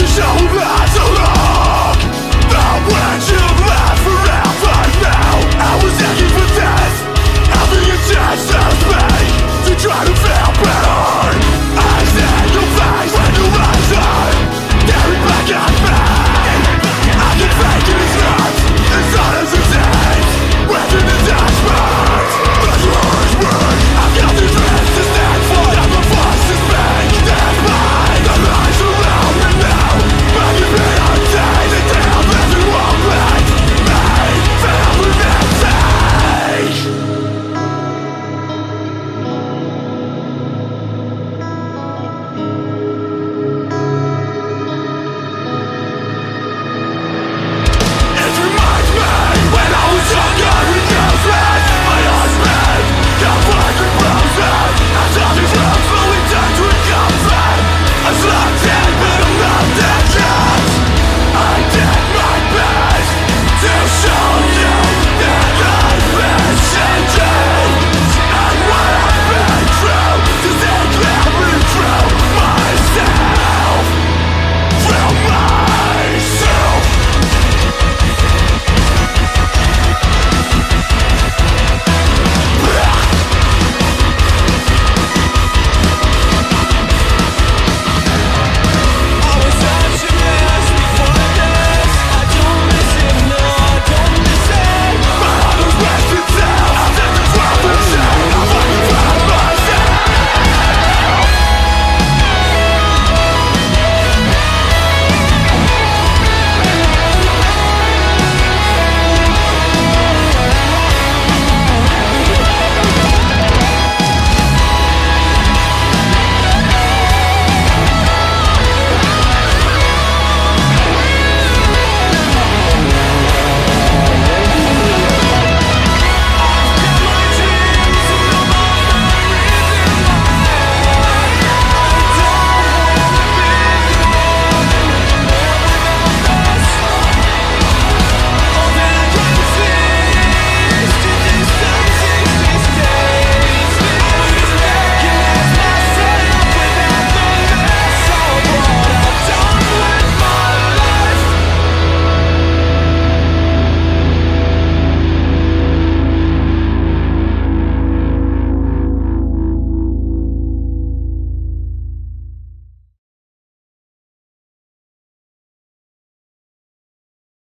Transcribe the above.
是小猴子。